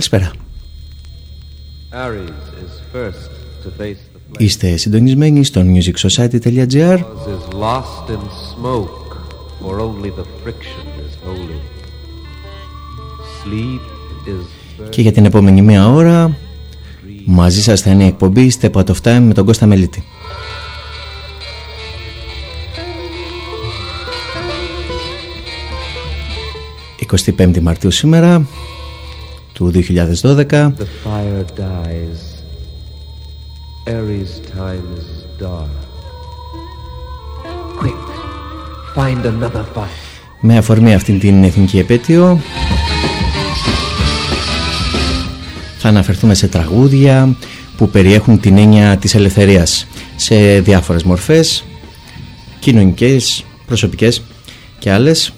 Καλησπέρα. Είστε συντονισμένοι στο musicsociety.gr και για την επόμενη μία ώρα μαζί σας θα είναι η εκπομπή Step Out of Time με τον Κώστα Μελίτη. 25 Μαρτίου σήμερα του 2012 Με αφορμή αυτήν την εθνική επέτειο θα αναφερθούμε σε τραγούδια που περιέχουν την έννοια της ελευθερίας σε διάφορες μορφές κοινωνικές, προσωπικές και άλλες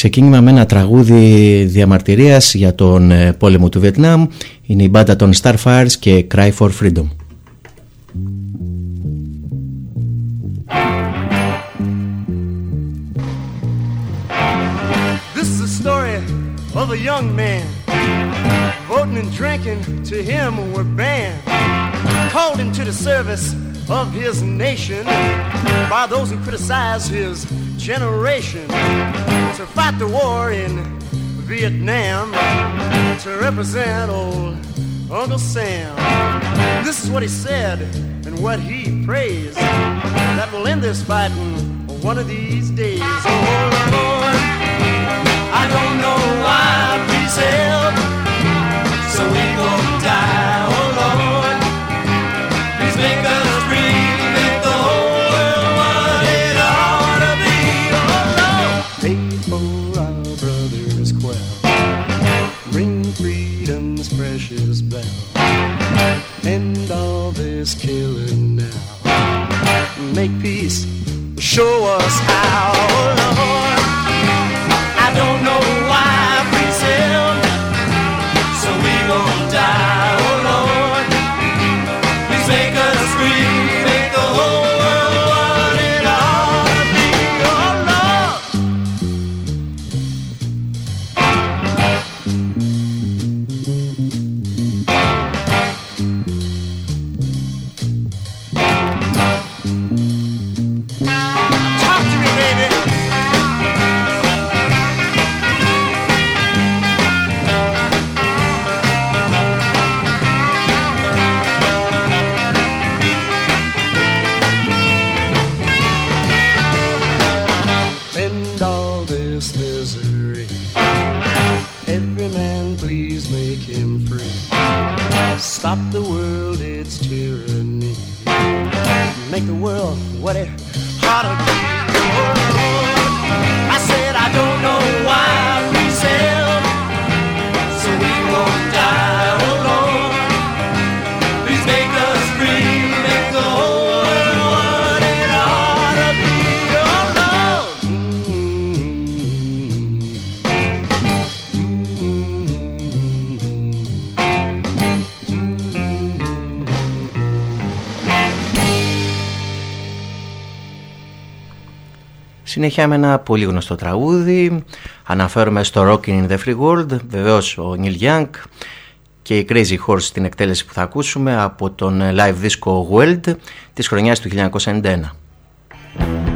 Ξεκίνημα με ένα τραγούδι διαμαρτυρίας για τον ε, πόλεμο του Βιετνάμ είναι η μπάντα των Starfires και Cry for Freedom. This is the story of a young man Voting and drinking to him were banned Called into the service of his nation By those who criticize his generation to fight the war in Vietnam to represent old Uncle Sam. This is what he said and what he prays that will end this fighting one of these days. Συνέχεια με ένα πολύ γνωστό τραγούδι Αναφέρομαι στο Rockin' in the Free World Βεβαίως ο Neil Young και η Crazy Horse στην εκτέλεση που θα ακούσουμε από τον live disco World της χρονιάς του 1991.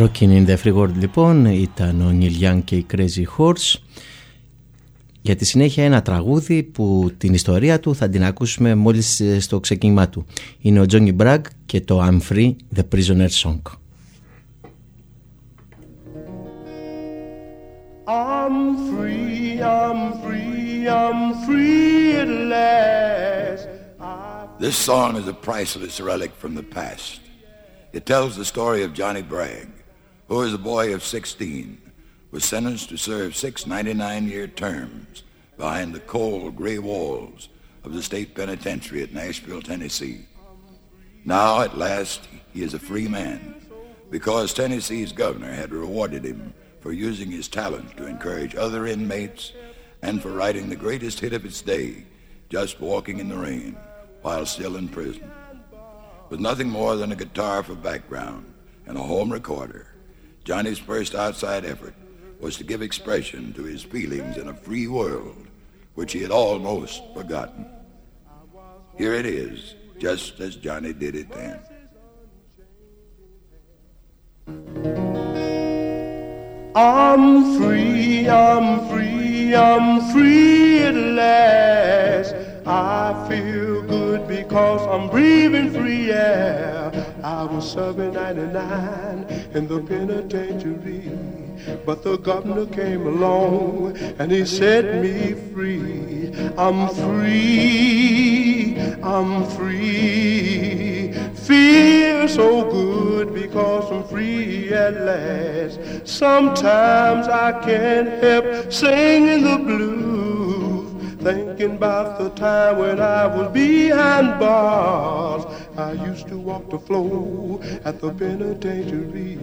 Rockin' in the Free World λοιπόν ήταν ο Neil Young και η Crazy Horse για τη συνέχεια ένα τραγούδι που την ιστορία του θα την ακούσουμε μόλις ε, στο ξεκίνημά του. Είναι ο Johnny Bragg και το I'm Free, The Prisoner Song. I'm free, I'm free, I'm free at last. This song is a priceless relic from the past. It tells the story of Johnny Bragg, who as a boy of 16 was sentenced to serve six 99-year terms behind the cold gray walls of the state penitentiary at Nashville, Tennessee. Now, at last, he is a free man because Tennessee's governor had rewarded him for using his talent to encourage other inmates and for writing the greatest hit of its day, Just Walking in the Rain, while still in prison. With nothing more than a guitar for background and a home recorder, Johnny's first outside effort was to give expression to his feelings in a free world which he had almost forgotten. Here it is, just as Johnny did it then. I'm free, I'm free, I'm free at last. I feel good because I'm breathing free air. I was serving 99 in the penitentiary, but the governor came along and he set me free. I'm free, I'm free. Feel so good because I'm free at last. Sometimes I can't help singing the blues Thinking about the time when I was behind bars. I used to walk the floor at the penitentiary.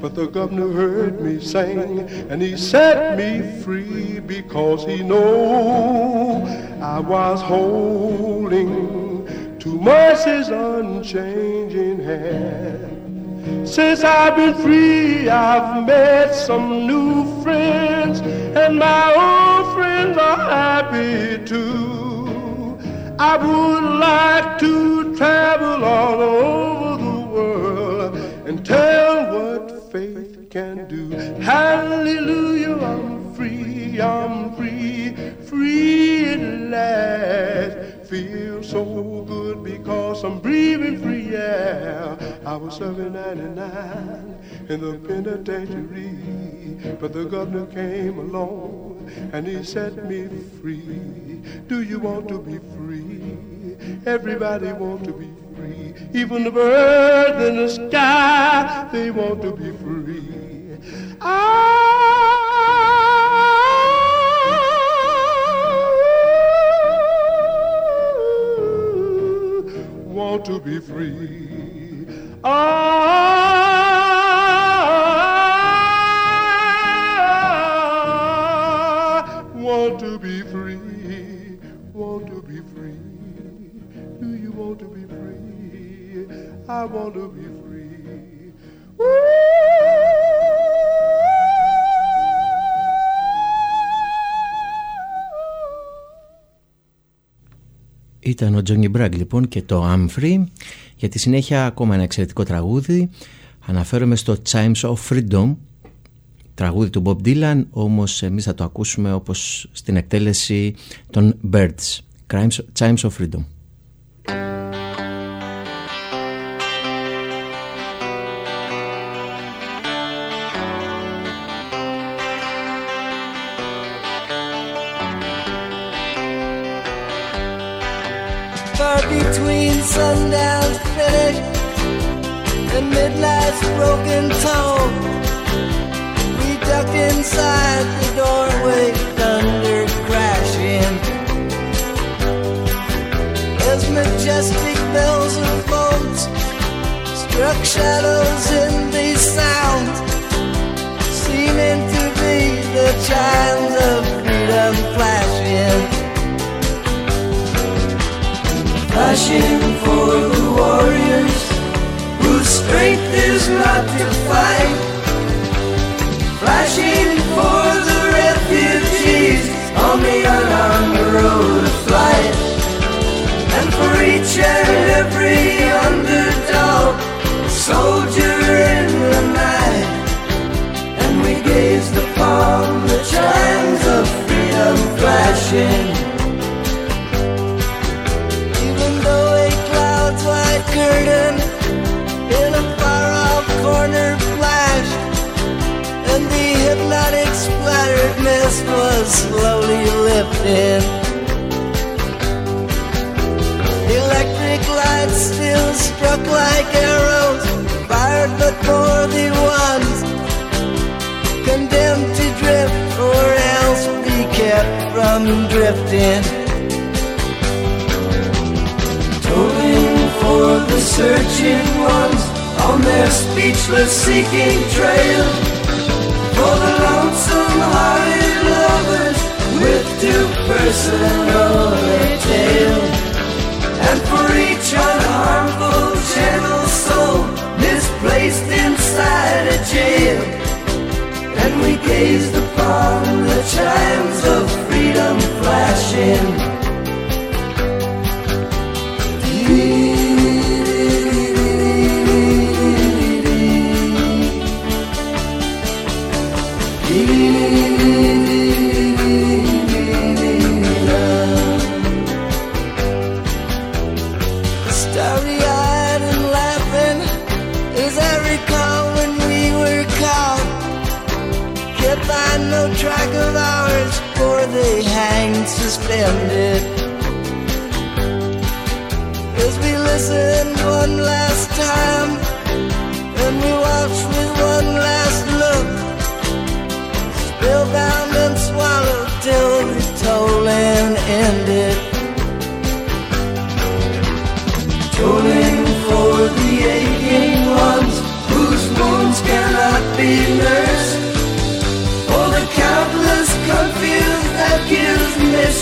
But the governor heard me sing and he set me free because he know I was holding to mercy's unchanging hand. Since I've been free, I've met some new friends, and my old friends are happy too. I would like to travel all over the world and tell what faith can do. Hallelujah, I'm free, I'm free, free at last feel so good because I'm breathing free, yeah. I was serving 99 in the penitentiary, but the governor came along and he set me free. Do you want to be free? Everybody want to be free. Even the birds in the sky, they want to be free. I want to be free. I I want to be free. Woo! Ήταν ο Τζόνι Μπράγκ λοιπόν και το I'm Για τη συνέχεια ακόμα ένα εξαιρετικό τραγούδι. Αναφέρομαι στο Chimes of Freedom, τραγούδι του Bob Dylan, όμως εμείς θα το ακούσουμε όπως στην εκτέλεση των Birds. Chimes of Freedom. Far between sundown's finish and midnight's broken tone. We ducked inside the doorway, thunder crashing. As majestic bells and bones struck shadows in the sound, seeming to be the chimes of freedom flashing. passion for the warriors whose strength is not to fight. Flashing for the refugees on the unarmed road of flight. And for each and every underdog, soldier in the night. And we gazed upon the chimes of freedom flashing. burden in a far off corner flashed, and the hypnotic splattered mist was slowly lifting. Electric lights still struck like arrows, fired but for the ones condemned to drift or else be kept from drifting. Searching ones on their speechless seeking trail. For the lonesome hearted lovers with too personal a tale. And for each unharmful gentle soul misplaced inside a jail. And we gazed upon the chimes of freedom flashing. As we listen one last time, and we watched with one last look, spellbound and swallowed till the tolling ended.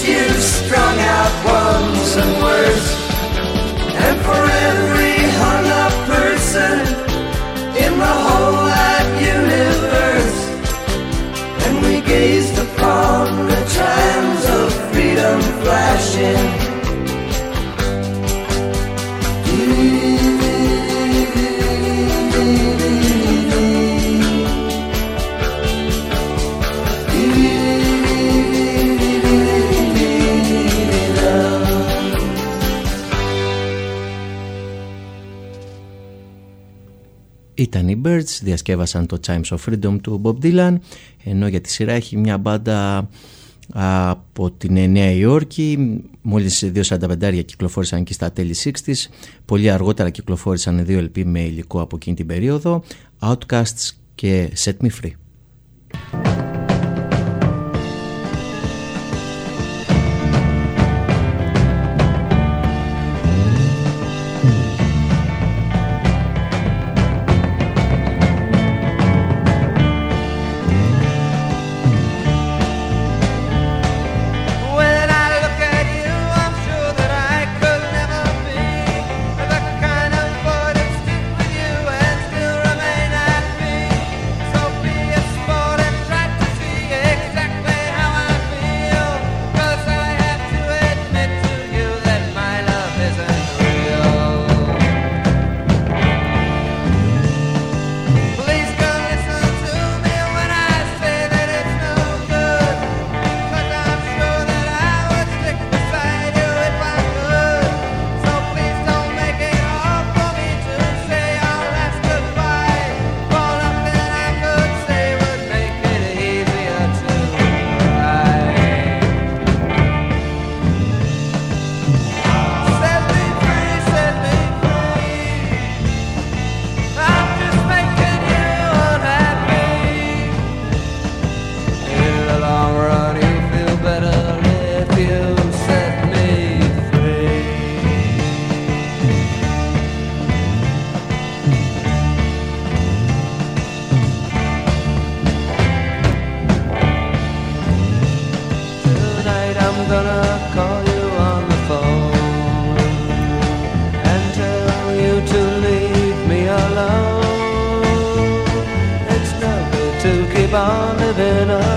Misused, strung out ones and worse. And for every hung up person in the whole wide universe. And we gazed upon the chimes of freedom flashing. Ήταν οι Birds, διασκεύασαν το Chimes of Freedom του Bob Dylan ενώ για τη σειρά έχει μια μπάντα από την Νέα Υόρκη. Μόλις 2.45 κυκλοφόρησαν και στα τέλη 60's πολύ αργότερα κυκλοφόρησαν δύο LP με υλικό από εκείνη την περίοδο Outcasts και Set Me Free on living a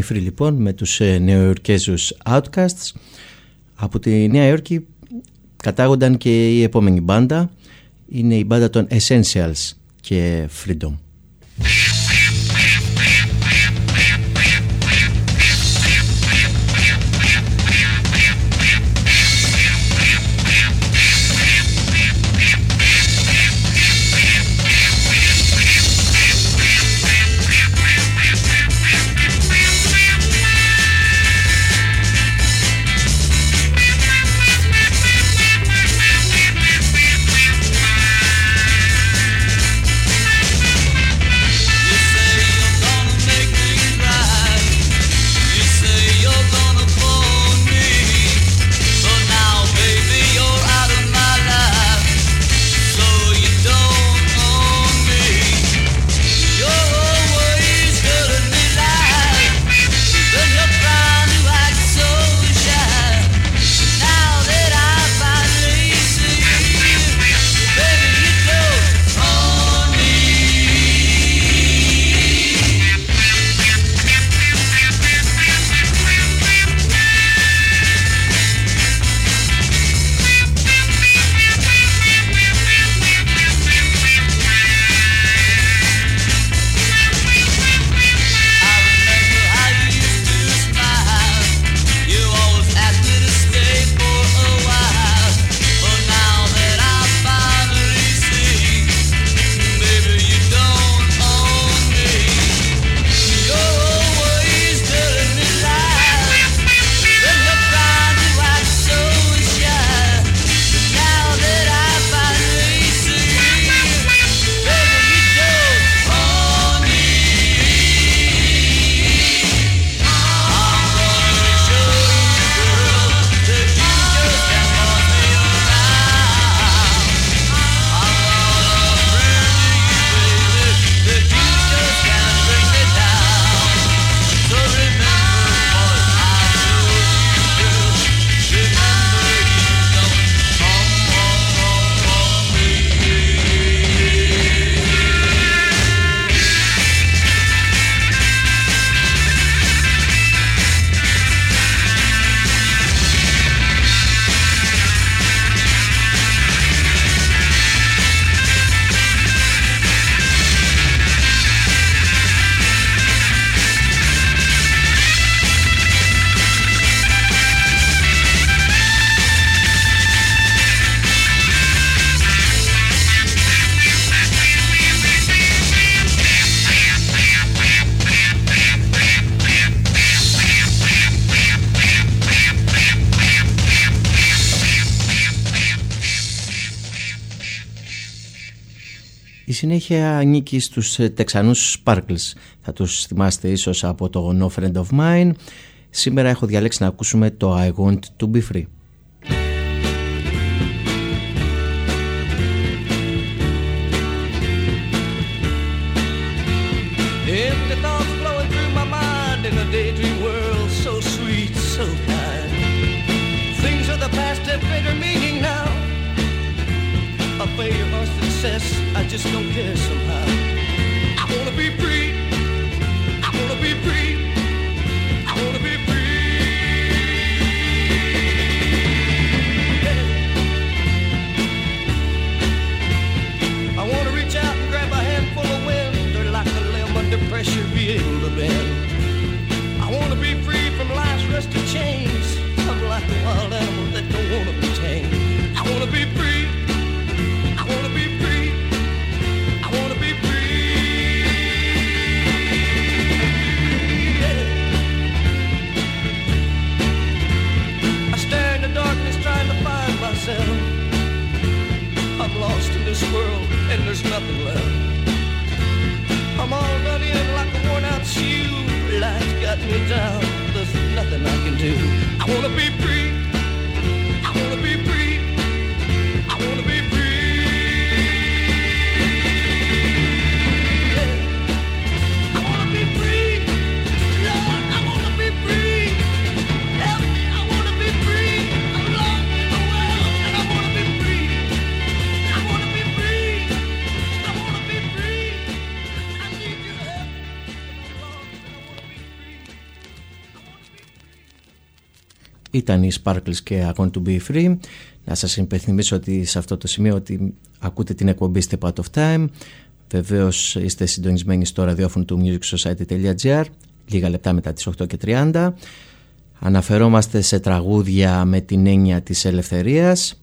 Break λοιπόν με τους ε, νεοϊορκέζους Outcasts. Από τη Νέα Υόρκη κατάγονταν και η επόμενη μπάντα. Είναι η μπάντα των Essentials και Freedom. συνέχεια ανήκει στους ε, Τεξανούς Sparkles. Θα τους θυμάστε ίσως από το No Friend of Mine. Σήμερα έχω διαλέξει να ακούσουμε το I Want To Be Free. just don't care. me down. There's nothing I can do. I wanna be ήταν οι Sparkles και I Want To Be Free. Να σας υπενθυμίσω ότι σε αυτό το σημείο ότι ακούτε την εκπομπή Step Out of Time. Βεβαίως είστε συντονισμένοι στο ραδιόφωνο του musicsociety.gr λίγα λεπτά μετά τις 8 και 30. Αναφερόμαστε σε τραγούδια με την έννοια της ελευθερίας.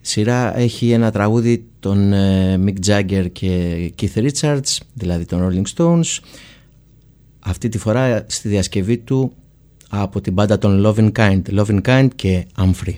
σειρά έχει ένα τραγούδι των ε, Mick Jagger και Keith Richards, δηλαδή των Rolling Stones. Αυτή τη φορά στη διασκευή του από την μπάντα των Loving Kind, Loving Kind και I'm Free.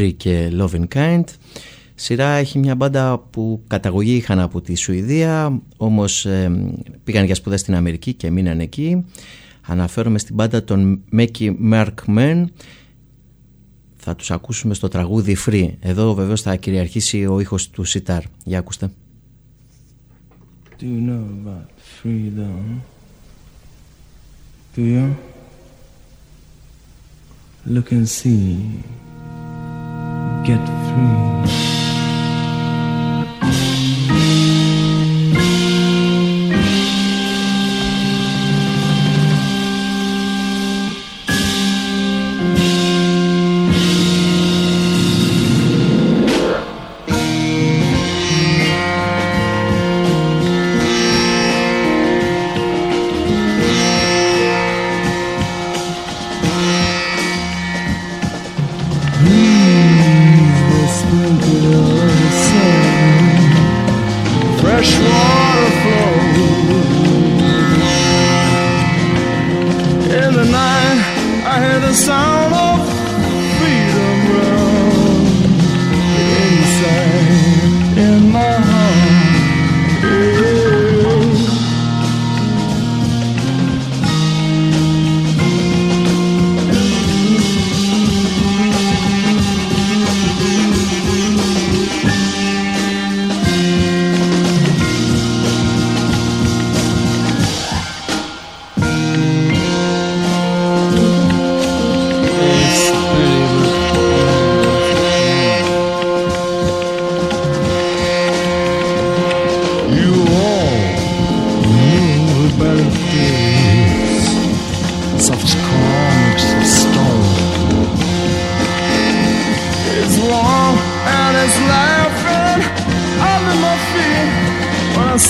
Humphrey και Loving Kind. Σειρά έχει μια μπάντα που καταγωγή είχαν από τη Σουηδία, όμως ε, πήγαν για σπουδές στην Αμερική και μείναν εκεί. Αναφέρομαι στην μπάντα των Μέκη Men. Θα τους ακούσουμε στο τραγούδι Free. Εδώ βεβαίως θα κυριαρχήσει ο ήχος του σιτάρ. Για ακούστε. Do you know about freedom? Do you? Look and see. Get free.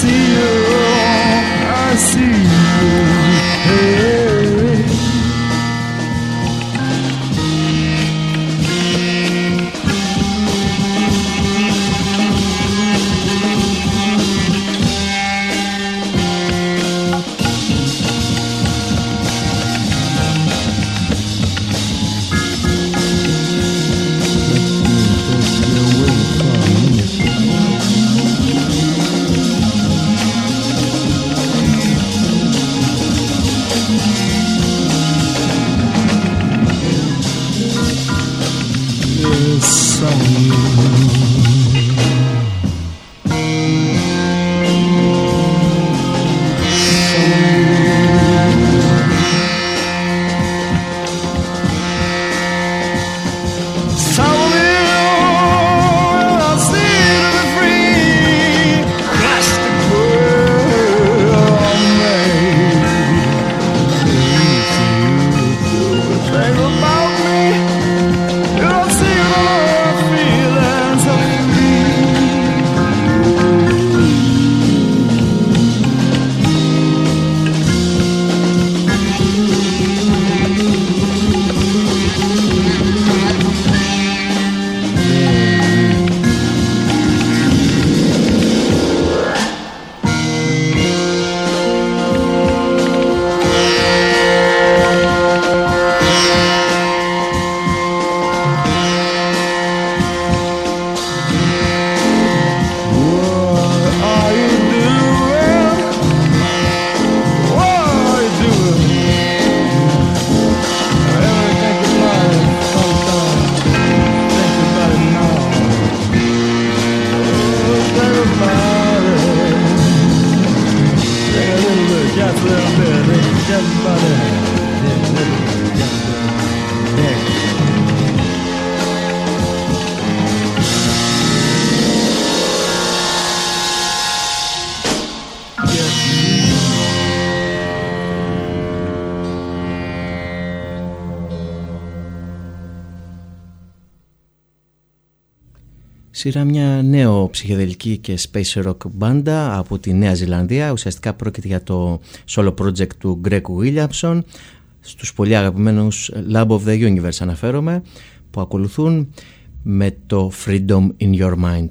see you. I see you. Σειρά μια νέο ψυχεδελική και space rock μπάντα από τη Νέα Ζηλανδία. Ουσιαστικά πρόκειται για το solo project του Greg Williamson στους πολύ αγαπημένους Lab of the Universe αναφέρομαι που ακολουθούν με το Freedom in Your Mind.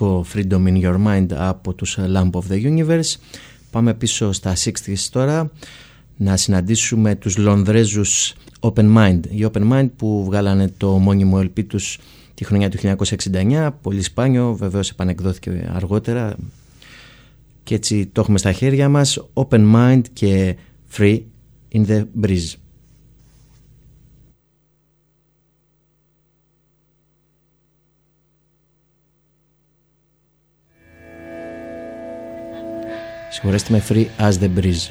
Το καταπληκτικό Freedom in Your Mind από τους Lamp of the Universe. Πάμε πίσω στα 60s τώρα να συναντήσουμε τους Λονδρέζους Open Mind. Οι Open Mind που βγάλανε το μόνιμο LP τους τη χρονιά του 1969. Πολύ σπάνιο, βεβαίως επανεκδόθηκε αργότερα και έτσι το έχουμε στα χέρια μας. Open Mind και Free in the Breeze. Συγχωρέστε με free as the breeze.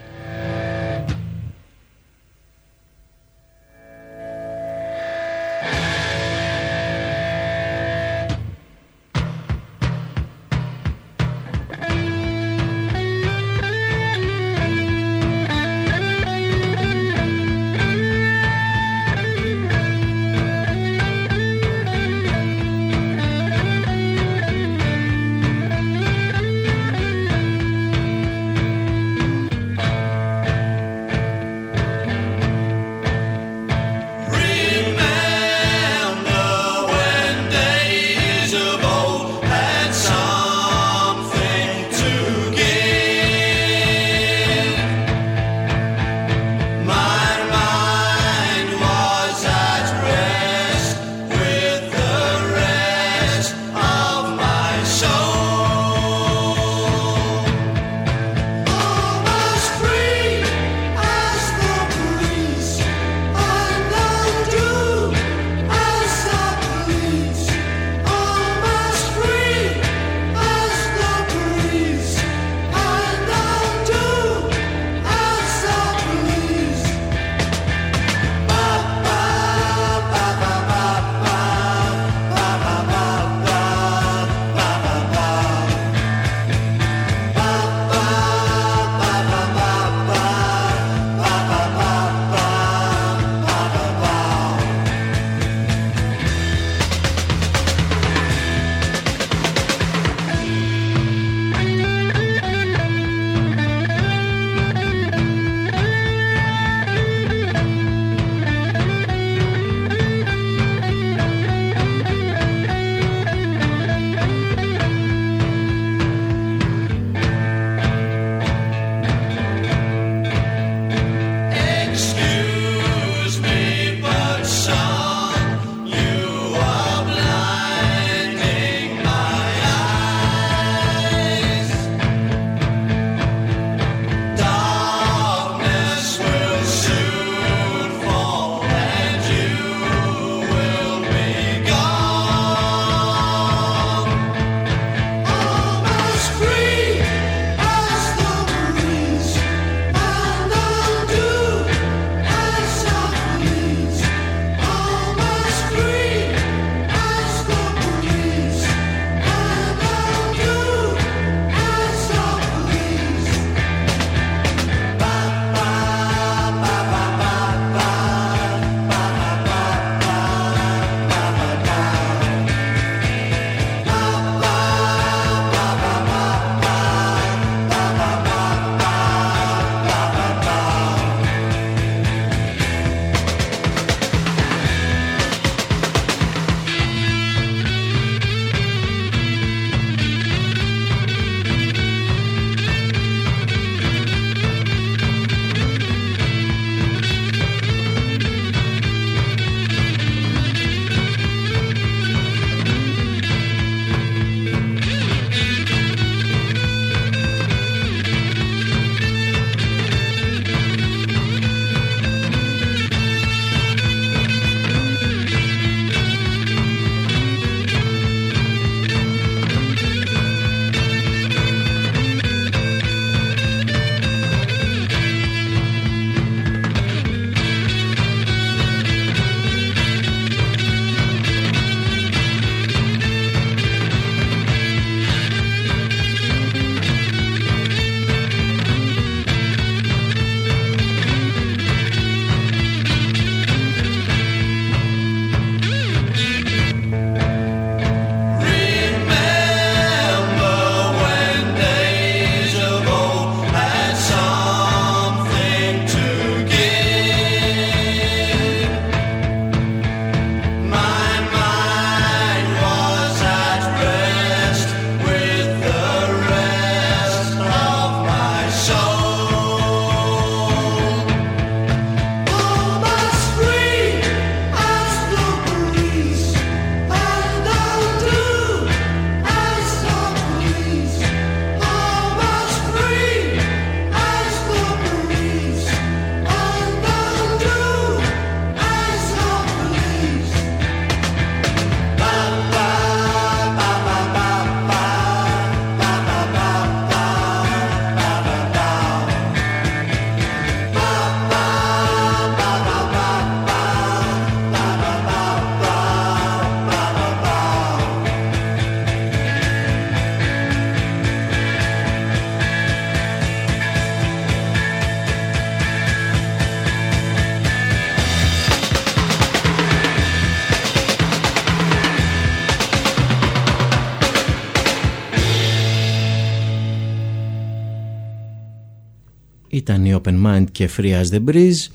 Open Mind και Free as the Breeze.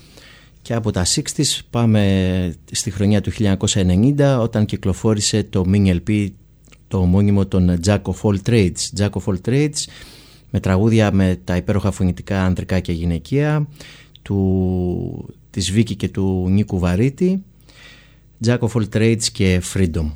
Και από τα 60s πάμε στη χρονιά του 1990 όταν κυκλοφόρησε το mini LP το ομώνυμο των Jack of All Trades. Jack of All Trades με τραγούδια με τα υπέροχα φωνητικά ανδρικά και γυναικεία του, της Βίκη και του Νίκου Βαρύτη. Jack of All Trades και Freedom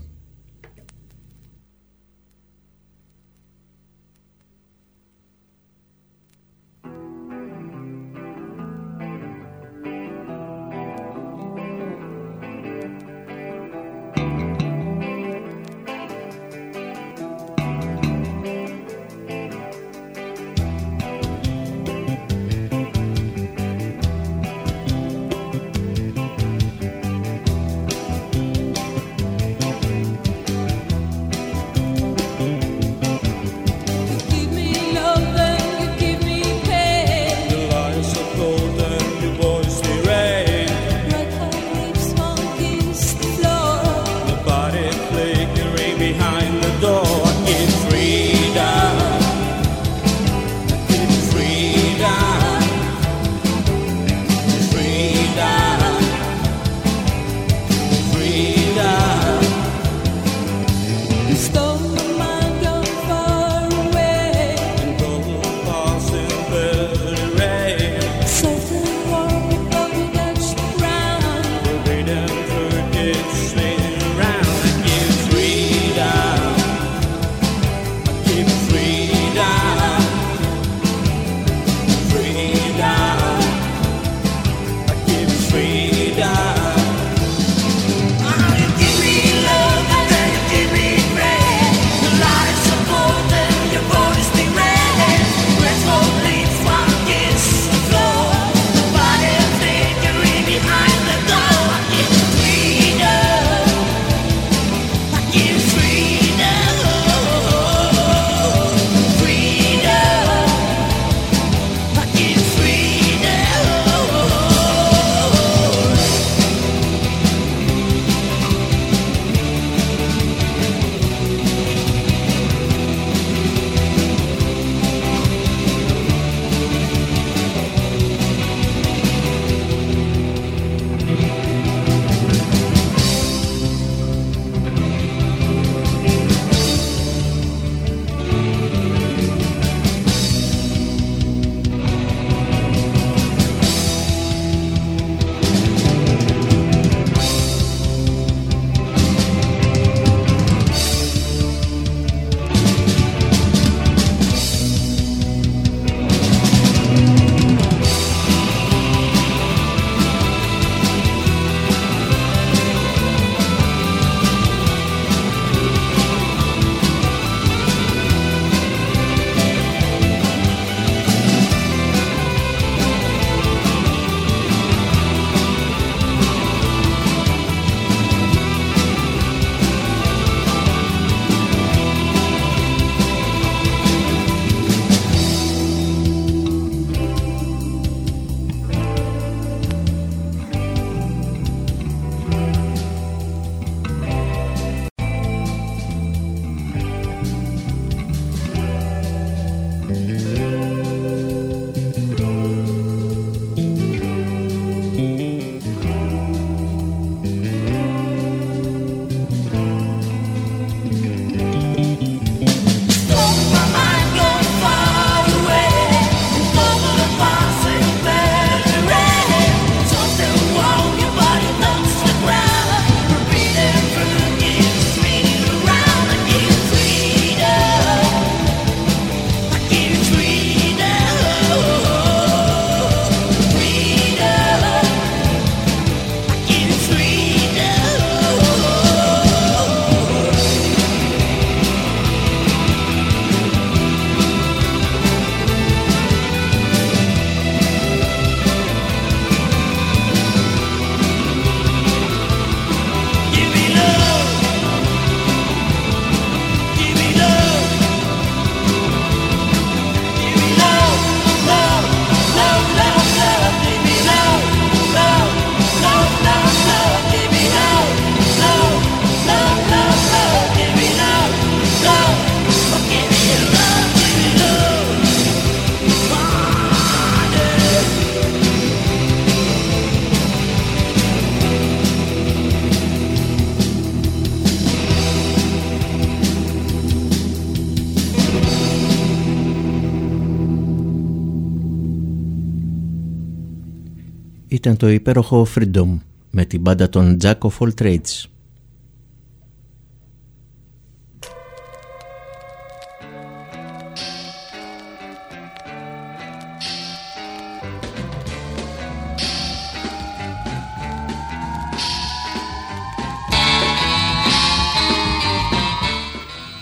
ήταν το υπέροχο Freedom με την μπάντα των Jack of All Trades.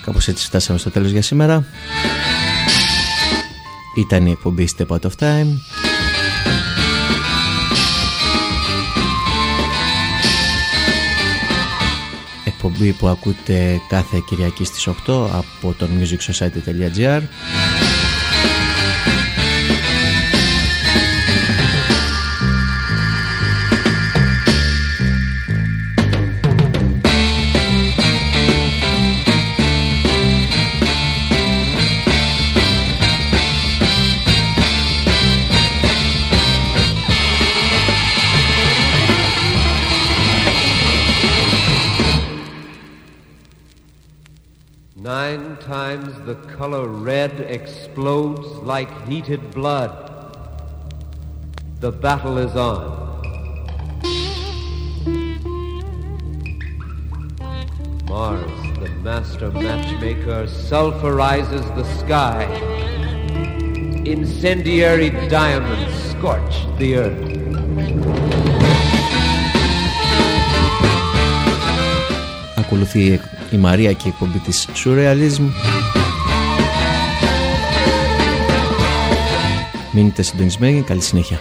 Κάπως έτσι φτάσαμε στο τέλος για σήμερα. Ήταν η εκπομπή Step Out of Time. Εκπομπή που ακούτε κάθε Κυριακή στις 8 από τον musicsociety.gr color red explodes like heated blood. The battle is on. Mars, the master matchmaker, sulfurizes the sky. Incendiary diamonds scorch the earth. Ακολουθεί η Μαρία και η εκπομπή της Surrealism Μείνετε συντονισμένοι, καλή συνέχεια